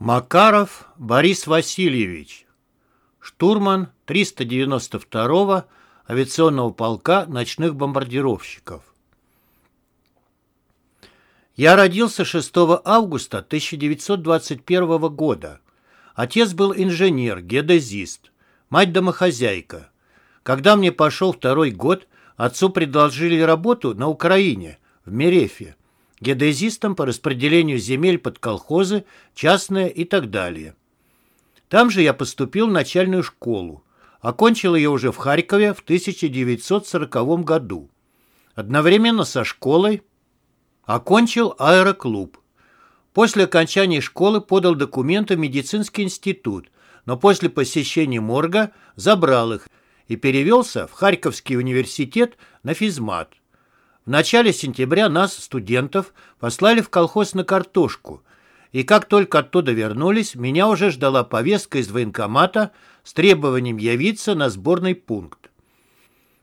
Макаров Борис Васильевич, штурман 392-го авиационного полка ночных бомбардировщиков. Я родился 6 августа 1921 года. Отец был инженер, геодезист, мать домохозяйка. Когда мне пошел второй год, отцу предложили работу на Украине, в Мерефе геодезистом по распределению земель под колхозы, частные и так далее. Там же я поступил в начальную школу. Окончил ее уже в Харькове в 1940 году. Одновременно со школой окончил аэроклуб. После окончания школы подал документы в медицинский институт, но после посещения морга забрал их и перевелся в Харьковский университет на физмат. В начале сентября нас, студентов, послали в колхоз на картошку, и как только оттуда вернулись, меня уже ждала повестка из военкомата с требованием явиться на сборный пункт.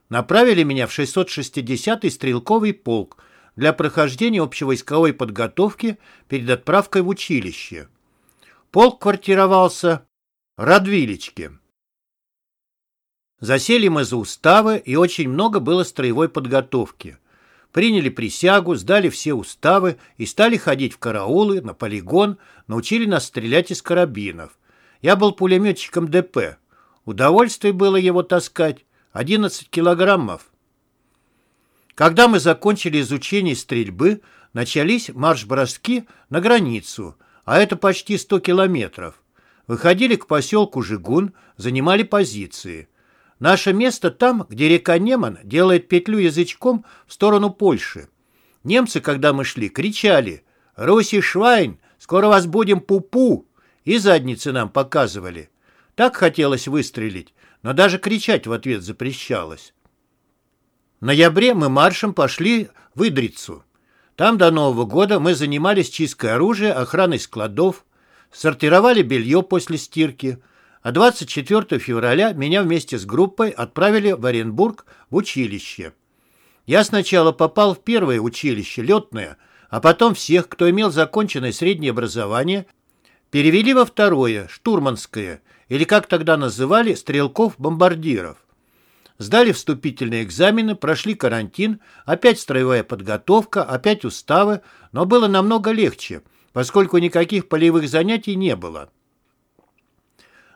Направили меня в 660-й стрелковый полк для прохождения общевойсковой подготовки перед отправкой в училище. Полк квартировался в Радвилечке. Засели мы за уставы, и очень много было строевой подготовки – приняли присягу, сдали все уставы и стали ходить в караулы, на полигон, научили нас стрелять из карабинов. Я был пулеметчиком ДП. Удовольствие было его таскать. 11 килограммов. Когда мы закончили изучение стрельбы, начались марш-броски на границу, а это почти 100 километров. Выходили к поселку Жигун, занимали позиции. Наше место там, где река Неман делает петлю язычком в сторону Польши. Немцы, когда мы шли, кричали «Руси Швайн, скоро вас будем пупу!» и задницы нам показывали. Так хотелось выстрелить, но даже кричать в ответ запрещалось. В ноябре мы маршем пошли в Идрицу. Там до Нового года мы занимались чисткой оружия, охраной складов, сортировали белье после стирки – а 24 февраля меня вместе с группой отправили в Оренбург в училище. Я сначала попал в первое училище, летное, а потом всех, кто имел законченное среднее образование, перевели во второе, штурманское, или как тогда называли, стрелков-бомбардиров. Сдали вступительные экзамены, прошли карантин, опять строевая подготовка, опять уставы, но было намного легче, поскольку никаких полевых занятий не было.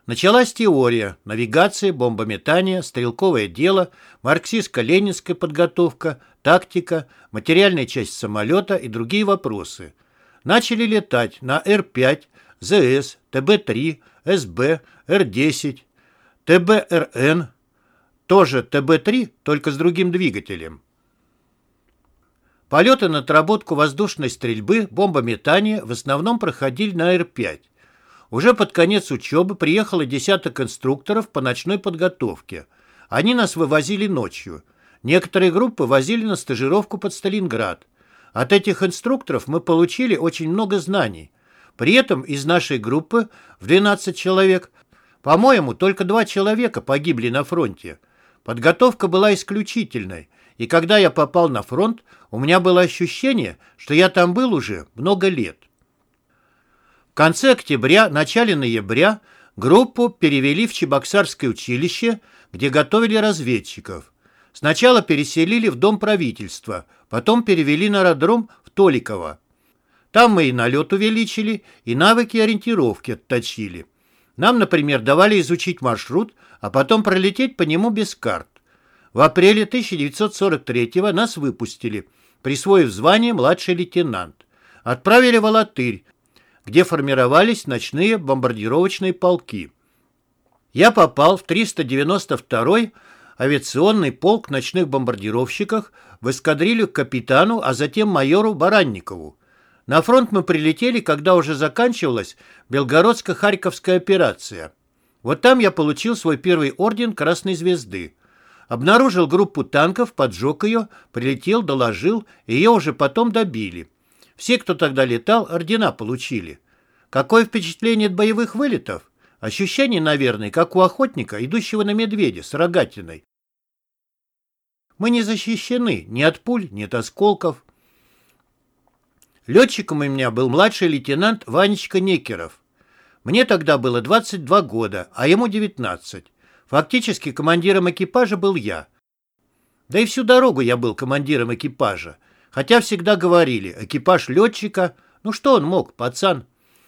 Началась теория, навигация, бомбометание, стрелковое дело, марксистско-ленинская подготовка, тактика, материальная часть самолета и другие вопросы. Начали летать на Р-5, ЗС, ТБ-3, СБ, Р-10, ТБ-РН, тоже ТБ-3, только с другим двигателем. Полеты на отработку воздушной стрельбы, бомбометания в основном проходили на Р-5. Уже под конец учебы приехало десяток инструкторов по ночной подготовке. Они нас вывозили ночью. Некоторые группы возили на стажировку под Сталинград. От этих инструкторов мы получили очень много знаний. При этом из нашей группы в 12 человек, по-моему, только два человека погибли на фронте. Подготовка была исключительной, и когда я попал на фронт, у меня было ощущение, что я там был уже много лет. В конце октября, начале ноября группу перевели в Чебоксарское училище, где готовили разведчиков. Сначала переселили в Дом правительства, потом перевели на аэродром в Толиково. Там мы и налет увеличили, и навыки ориентировки отточили. Нам, например, давали изучить маршрут, а потом пролететь по нему без карт. В апреле 1943-го нас выпустили, присвоив звание младший лейтенант. Отправили в Алатырь, где формировались ночные бомбардировочные полки. Я попал в 392-й авиационный полк ночных бомбардировщиков в эскадрилью к капитану, а затем майору Баранникову. На фронт мы прилетели, когда уже заканчивалась Белгородско-Харьковская операция. Вот там я получил свой первый орден Красной Звезды. Обнаружил группу танков, поджег ее, прилетел, доложил, ее уже потом добили. Все, кто тогда летал, ордена получили. Какое впечатление от боевых вылетов? Ощущение, наверное, как у охотника, идущего на медведя с рогатиной. Мы не защищены ни от пуль, ни от осколков. Летчиком у меня был младший лейтенант Ванечка Некеров. Мне тогда было 22 года, а ему 19. Фактически командиром экипажа был я. Да и всю дорогу я был командиром экипажа. Хотя всегда говорили, экипаж летчика, ну что он мог, пацан?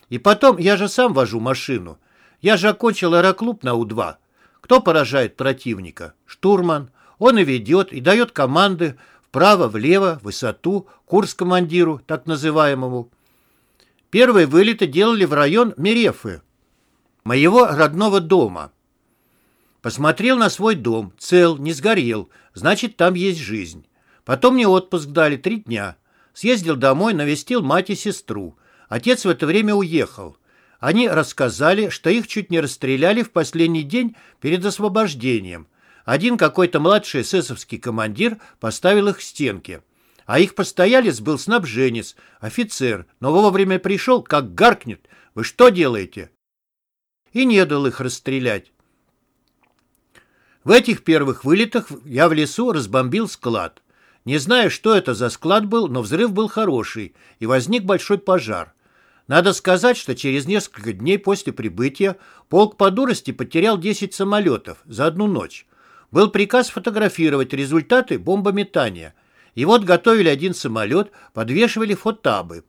И потом, я же сам вожу машину. Я же окончил аэроклуб на У-2. Кто поражает противника? Штурман. Он и ведет, и дает команды вправо, влево, высоту, курс командиру, так называемому. Первые вылеты делали в район Мерефы, моего родного дома. Посмотрел на свой дом, цел, не сгорел, значит, там есть жизнь. Потом мне отпуск дали три дня. Съездил домой, навестил мать и сестру. Отец в это время уехал. Они рассказали, что их чуть не расстреляли в последний день перед освобождением. Один какой-то младший эсэсовский командир поставил их к стенке. А их постоялец был снабженец, офицер, но вовремя пришел, как гаркнет. «Вы что делаете?» И не дал их расстрелять. В этих первых вылетах я в лесу разбомбил склад. Не знаю, что это за склад был, но взрыв был хороший, и возник большой пожар. Надо сказать, что через несколько дней после прибытия полк по дурости потерял 10 самолетов за одну ночь. Был приказ фотографировать результаты бомбометания. И вот готовили один самолет, подвешивали фотабы.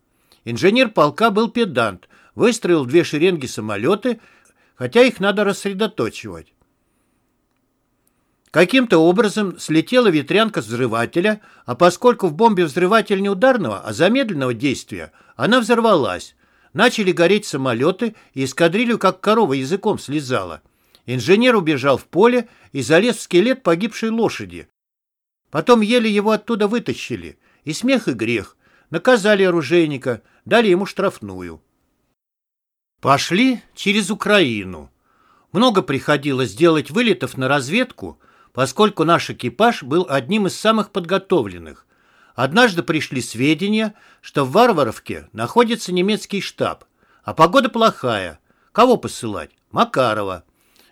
Инженер полка был педант, выстроил две шеренги самолеты, хотя их надо рассредоточивать. Каким-то образом слетела ветрянка взрывателя, а поскольку в бомбе взрыватель не ударного, а замедленного действия, она взорвалась. Начали гореть самолеты, и эскадрилью как корова языком слезала. Инженер убежал в поле и залез в скелет погибшей лошади. Потом еле его оттуда вытащили. И смех, и грех. Наказали оружейника, дали ему штрафную. Пошли через Украину. Много приходилось делать вылетов на разведку – поскольку наш экипаж был одним из самых подготовленных. Однажды пришли сведения, что в Варваровке находится немецкий штаб, а погода плохая. Кого посылать? Макарова.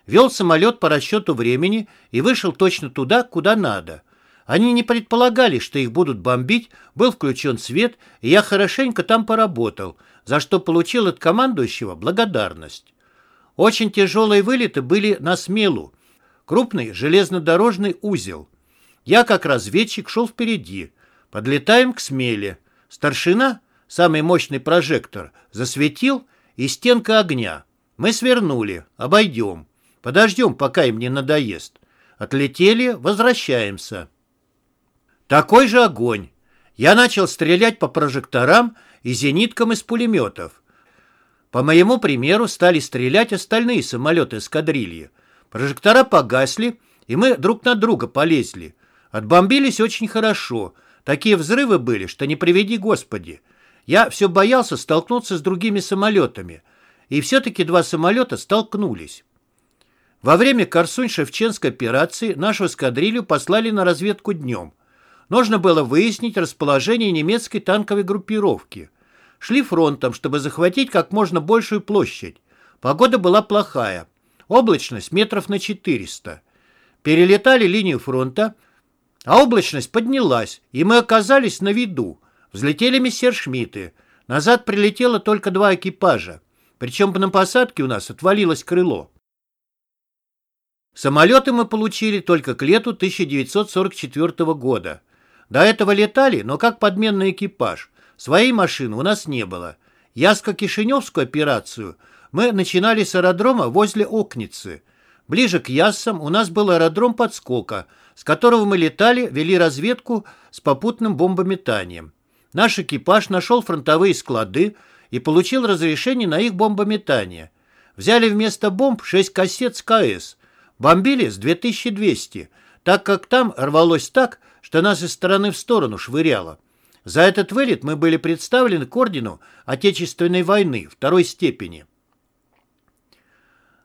Вел самолет по расчету времени и вышел точно туда, куда надо. Они не предполагали, что их будут бомбить, был включен свет, и я хорошенько там поработал, за что получил от командующего благодарность. Очень тяжелые вылеты были на Смелу, крупный железнодорожный узел. Я, как разведчик, шел впереди. Подлетаем к смеле. Старшина, самый мощный прожектор, засветил, и стенка огня. Мы свернули, обойдем. Подождем, пока им не надоест. Отлетели, возвращаемся. Такой же огонь. Я начал стрелять по прожекторам и зениткам из пулеметов. По моему примеру стали стрелять остальные самолеты эскадрильи. Прожектора погасли, и мы друг на друга полезли. Отбомбились очень хорошо. Такие взрывы были, что не приведи Господи. Я все боялся столкнуться с другими самолетами. И все-таки два самолета столкнулись. Во время Корсунь-Шевченской операции нашу эскадрилью послали на разведку днем. Нужно было выяснить расположение немецкой танковой группировки. Шли фронтом, чтобы захватить как можно большую площадь. Погода была плохая. Облачность метров на 400. Перелетали линию фронта, а облачность поднялась, и мы оказались на виду. Взлетели мессершмитты. Назад прилетело только два экипажа. Причем на посадке у нас отвалилось крыло. Самолеты мы получили только к лету 1944 года. До этого летали, но как подменный экипаж. Своей машины у нас не было. Яско-Кишиневскую операцию – мы начинали с аэродрома возле Окницы. Ближе к Яссам у нас был аэродром подскока, с которого мы летали, вели разведку с попутным бомбометанием. Наш экипаж нашел фронтовые склады и получил разрешение на их бомбометание. Взяли вместо бомб 6 кассет с КС. Бомбили с 2200, так как там рвалось так, что нас из стороны в сторону швыряло. За этот вылет мы были представлены к ордену Отечественной войны второй степени.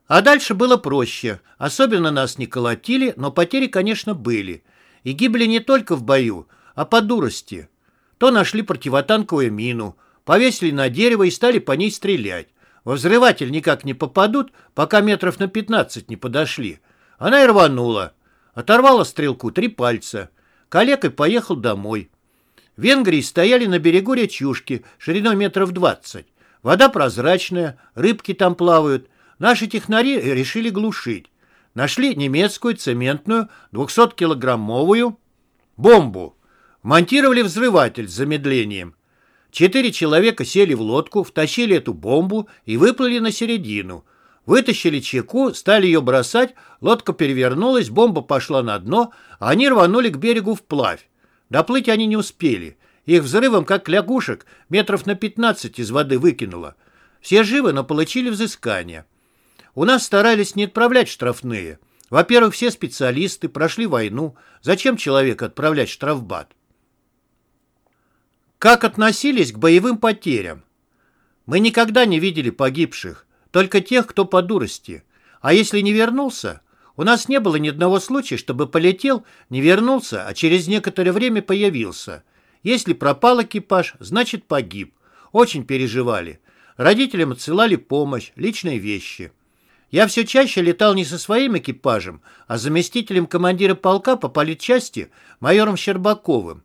А дальше было проще. Особенно нас не колотили, но потери, конечно, были. И гибли не только в бою, а по дурости. То нашли противотанковую мину, повесили на дерево и стали по ней стрелять. Во взрыватель никак не попадут, пока метров на 15 не подошли. Она и рванула. Оторвала стрелку три пальца. Калекой поехал домой. В Венгрии стояли на берегу речушки шириной метров двадцать. Вода прозрачная, рыбки там плавают. Наши технари решили глушить. Нашли немецкую цементную 200-килограммовую бомбу. Монтировали взрыватель с замедлением. Четыре человека сели в лодку, втащили эту бомбу и выплыли на середину. Вытащили чеку, стали ее бросать, лодка перевернулась, бомба пошла на дно, а они рванули к берегу вплавь. Доплыть они не успели. Их взрывом, как лягушек, метров на 15 из воды выкинуло. Все живы, но получили взыскание. У нас старались не отправлять штрафные. Во-первых, все специалисты прошли войну. Зачем человека отправлять штрафбат? Как относились к боевым потерям? Мы никогда не видели погибших, только тех, кто по дурости. А если не вернулся? У нас не было ни одного случая, чтобы полетел, не вернулся, а через некоторое время появился. Если пропал экипаж, значит погиб. Очень переживали. Родителям отсылали помощь, личные вещи. Я все чаще летал не со своим экипажем, а заместителем командира полка по политчасти майором Щербаковым.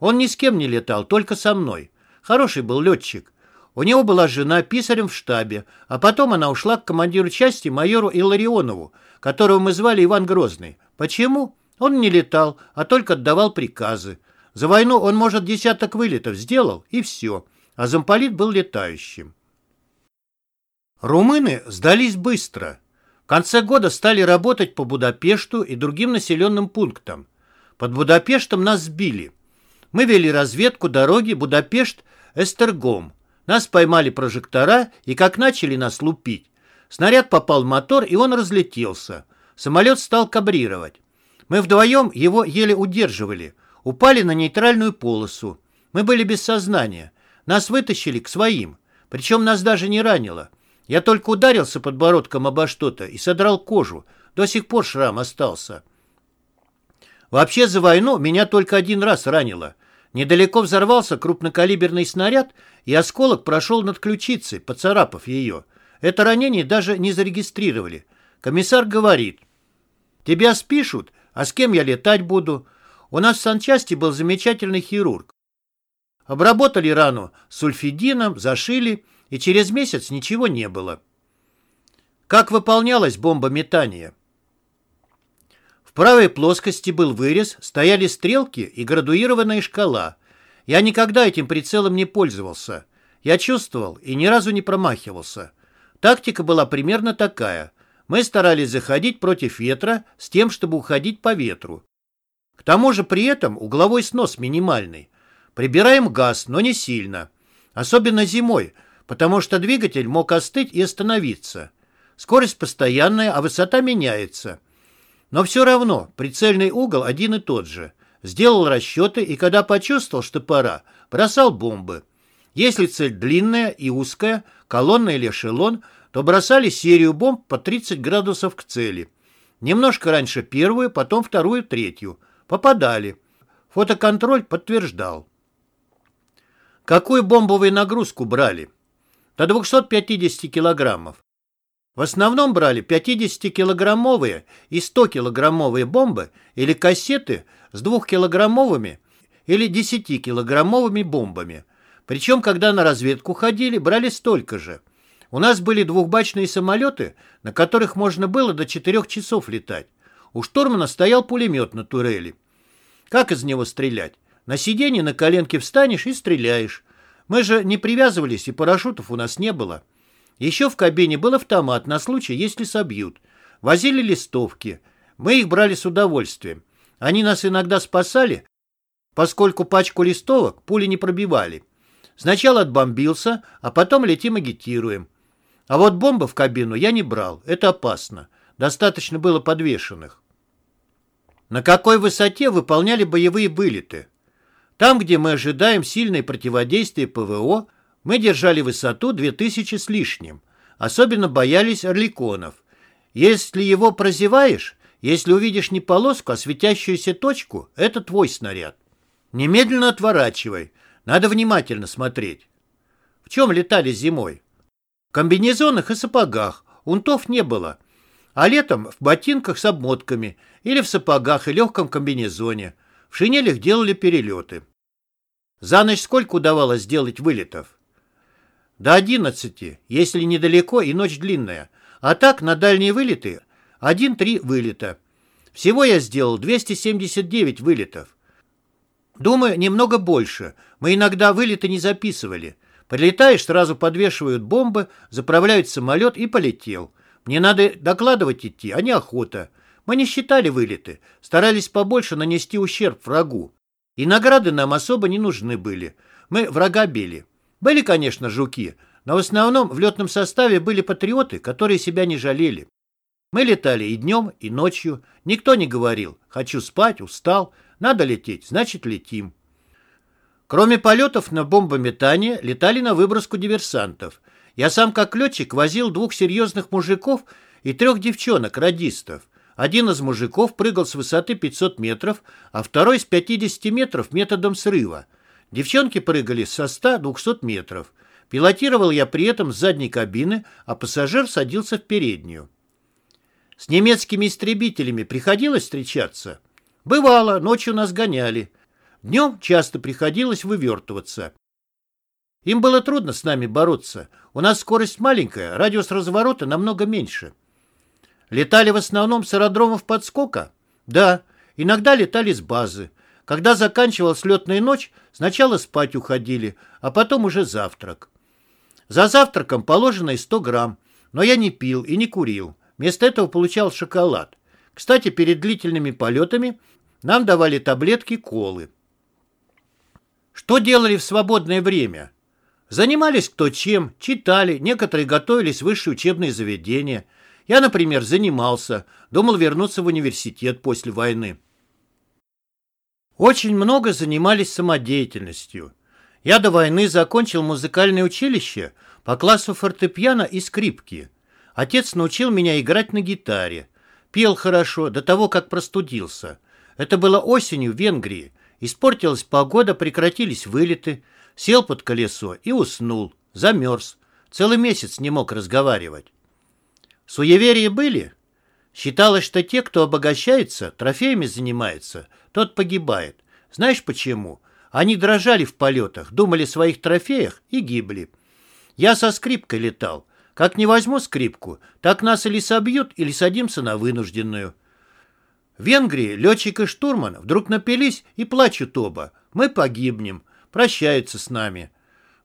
Он ни с кем не летал, только со мной. Хороший был летчик. У него была жена писарем в штабе, а потом она ушла к командиру части майору Илларионову, которого мы звали Иван Грозный. Почему? Он не летал, а только отдавал приказы. За войну он, может, десяток вылетов сделал, и все. А замполит был летающим. Румыны сдались быстро. В конце года стали работать по Будапешту и другим населенным пунктам. Под Будапештом нас сбили. Мы вели разведку дороги Будапешт-Эстергом. Нас поймали прожектора и как начали нас лупить. Снаряд попал в мотор, и он разлетелся. Самолет стал кабрировать. Мы вдвоем его еле удерживали. Упали на нейтральную полосу. Мы были без сознания. Нас вытащили к своим. Причем нас даже не ранило. Я только ударился подбородком обо что-то и содрал кожу. До сих пор шрам остался. Вообще за войну меня только один раз ранило. Недалеко взорвался крупнокалиберный снаряд, и осколок прошел над ключицей, поцарапав ее. Это ранение даже не зарегистрировали. Комиссар говорит, «Тебя спишут, а с кем я летать буду?» У нас в санчасти был замечательный хирург. Обработали рану сульфидином, зашили, и через месяц ничего не было. Как выполнялась бомба метания? В правой плоскости был вырез, стояли стрелки и градуированная шкала. Я никогда этим прицелом не пользовался. Я чувствовал и ни разу не промахивался. Тактика была примерно такая. Мы старались заходить против ветра с тем, чтобы уходить по ветру. К тому же при этом угловой снос минимальный. Прибираем газ, но не сильно. Особенно зимой – потому что двигатель мог остыть и остановиться. Скорость постоянная, а высота меняется. Но все равно прицельный угол один и тот же. Сделал расчеты и когда почувствовал, что пора, бросал бомбы. Если цель длинная и узкая, колонна или эшелон, то бросали серию бомб по 30 градусов к цели. Немножко раньше первую, потом вторую, третью. Попадали. Фотоконтроль подтверждал. Какую бомбовую нагрузку брали? До 250 килограммов. В основном брали 50-килограммовые и 100-килограммовые бомбы или кассеты с 2-килограммовыми или 10-килограммовыми бомбами. Причем, когда на разведку ходили, брали столько же. У нас были двухбачные самолеты, на которых можно было до 4 часов летать. У штурмана стоял пулемет на турели. Как из него стрелять? На сиденье на коленке встанешь и стреляешь. Мы же не привязывались, и парашютов у нас не было. Еще в кабине был автомат на случай, если собьют. Возили листовки. Мы их брали с удовольствием. Они нас иногда спасали, поскольку пачку листовок пули не пробивали. Сначала отбомбился, а потом летим агитируем. А вот бомбы в кабину я не брал, это опасно. Достаточно было подвешенных. На какой высоте выполняли боевые вылеты? Там, где мы ожидаем сильное противодействие ПВО, мы держали высоту 2000 с лишним. Особенно боялись орликонов. Если его прозеваешь, если увидишь не полоску, а светящуюся точку, это твой снаряд. Немедленно отворачивай. Надо внимательно смотреть. В чем летали зимой? В комбинезонах и сапогах. Унтов не было. А летом в ботинках с обмотками или в сапогах и легком комбинезоне. В шинелях делали перелеты. За ночь сколько удавалось сделать вылетов? До 11, если недалеко и ночь длинная. А так, на дальние вылеты 1-3 вылета. Всего я сделал 279 вылетов. Думаю, немного больше. Мы иногда вылеты не записывали. Прилетаешь, сразу подвешивают бомбы, заправляют самолет и полетел. Мне надо докладывать идти, а не охота. Мы не считали вылеты, старались побольше нанести ущерб врагу. И награды нам особо не нужны были. Мы врага били. Были, конечно, жуки, но в основном в летном составе были патриоты, которые себя не жалели. Мы летали и днем, и ночью. Никто не говорил «хочу спать, устал, надо лететь, значит летим». Кроме полетов на бомбометание, летали на выброску диверсантов. Я сам как летчик возил двух серьезных мужиков и трех девчонок-радистов. Один из мужиков прыгал с высоты 500 метров, а второй с 50 метров методом срыва. Девчонки прыгали со 100-200 метров. Пилотировал я при этом с задней кабины, а пассажир садился в переднюю. С немецкими истребителями приходилось встречаться? Бывало, ночью нас гоняли. Днем часто приходилось вывертываться. Им было трудно с нами бороться. У нас скорость маленькая, радиус разворота намного меньше. Летали в основном с аэродромов подскока? Да, иногда летали с базы. Когда заканчивалась летная ночь, сначала спать уходили, а потом уже завтрак. За завтраком положено и 100 грамм, но я не пил и не курил. Вместо этого получал шоколад. Кстати, перед длительными полетами нам давали таблетки колы. Что делали в свободное время? Занимались кто чем, читали, некоторые готовились в высшие учебные заведения. Я, например, занимался, думал вернуться в университет после войны. Очень много занимались самодеятельностью. Я до войны закончил музыкальное училище по классу фортепиано и скрипки. Отец научил меня играть на гитаре. Пел хорошо, до того, как простудился. Это было осенью в Венгрии. Испортилась погода, прекратились вылеты. Сел под колесо и уснул. Замерз. Целый месяц не мог разговаривать. Суеверия были? Считалось, что те, кто обогащается, трофеями занимается, тот погибает. Знаешь почему? Они дрожали в полетах, думали о своих трофеях и гибли. Я со скрипкой летал. Как не возьму скрипку, так нас или собьют, или садимся на вынужденную. В Венгрии летчик и штурман вдруг напились и плачут оба. Мы погибнем. Прощаются с нами.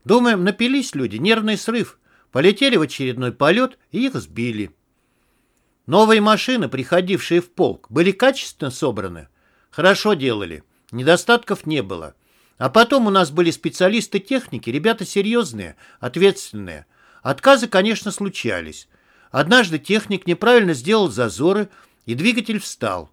Думаем, напились люди, нервный срыв. Полетели в очередной полет и их сбили. Новые машины, приходившие в полк, были качественно собраны. Хорошо делали. Недостатков не было. А потом у нас были специалисты техники, ребята серьезные, ответственные. Отказы, конечно, случались. Однажды техник неправильно сделал зазоры, и двигатель встал.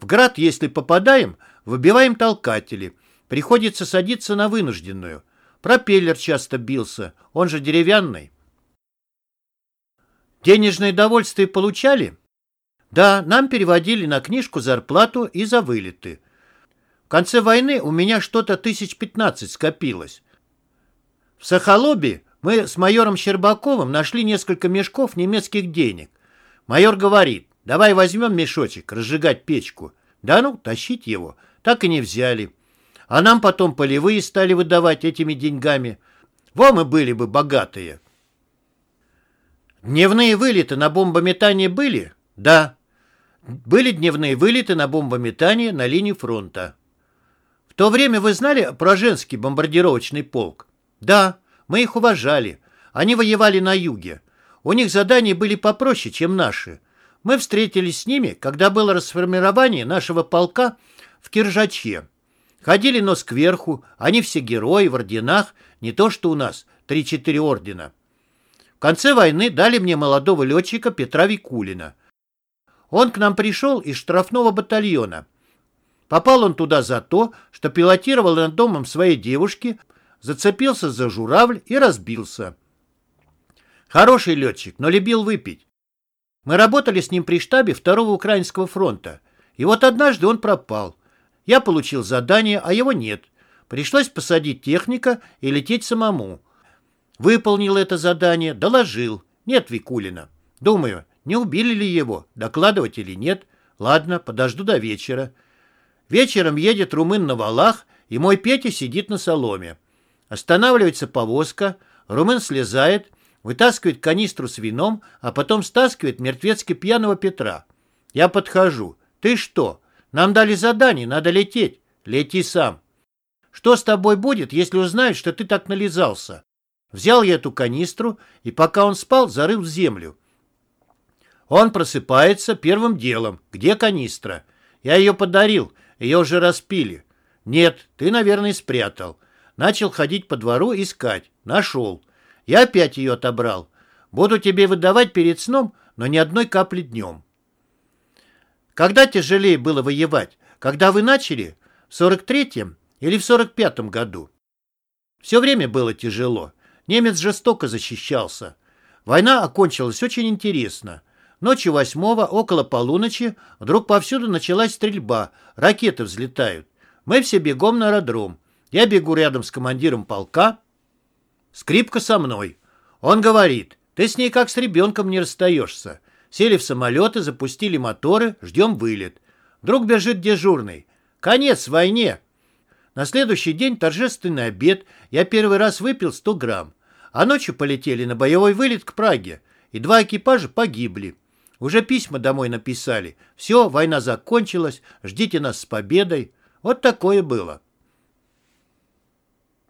В град, если попадаем, выбиваем толкатели. Приходится садиться на вынужденную. Пропеллер часто бился, он же деревянный. Денежное довольствие получали? Да, нам переводили на книжку зарплату и за вылеты. В конце войны у меня что-то тысяч пятнадцать скопилось. В Сахалобе мы с майором Щербаковым нашли несколько мешков немецких денег. Майор говорит, давай возьмем мешочек, разжигать печку. Да ну, тащить его. Так и не взяли. А нам потом полевые стали выдавать этими деньгами. Во мы были бы богатые. Дневные вылеты на бомбометание были? Да. Были дневные вылеты на бомбометание на линии фронта. В то время вы знали про женский бомбардировочный полк? Да. Мы их уважали. Они воевали на юге. У них задания были попроще, чем наши. Мы встретились с ними, когда было расформирование нашего полка в Киржаче. Ходили нос кверху, они все герои в орденах, не то что у нас, 3-4 ордена. Конце войны дали мне молодого летчика Петра Викулина. Он к нам пришел из штрафного батальона. Попал он туда за то, что пилотировал над домом своей девушки – зацепился за журавль и разбился. Хороший летчик, но любил выпить. Мы работали с ним при штабе Второго Украинского фронта. И вот однажды он пропал. Я получил задание, а его нет. Пришлось посадить техника и лететь самому. Выполнил это задание, доложил. Нет Викулина. Думаю, не убили ли его, докладывать или нет. Ладно, подожду до вечера. Вечером едет румын на валах, и мой Петя сидит на соломе. Останавливается повозка, Румын слезает, вытаскивает канистру с вином, а потом стаскивает мертвецки пьяного Петра. Я подхожу. «Ты что? Нам дали задание, надо лететь. Лети сам». «Что с тобой будет, если узнают, что ты так нализался?» Взял я эту канистру, и пока он спал, зарыл в землю. Он просыпается первым делом. Где канистра? Я ее подарил, ее уже распили. Нет, ты, наверное, спрятал. Начал ходить по двору искать. Нашел. Я опять ее отобрал. Буду тебе выдавать перед сном, но ни одной капли днем. Когда тяжелее было воевать? Когда вы начали? В 43-м или в 45-м году? Все время было тяжело. Немец жестоко защищался. Война окончилась очень интересно. Ночью восьмого, около полуночи, вдруг повсюду началась стрельба, ракеты взлетают. Мы все бегом на аэродром. Я бегу рядом с командиром полка. Скрипка со мной. Он говорит, ты с ней как с ребенком не расстаешься. Сели в самолеты, запустили моторы, ждем вылет. Вдруг бежит дежурный. Конец войне. На следующий день торжественный обед. Я первый раз выпил 100 грамм. А ночью полетели на боевой вылет к Праге. И два экипажа погибли. Уже письма домой написали. Все, война закончилась, ждите нас с победой. Вот такое было.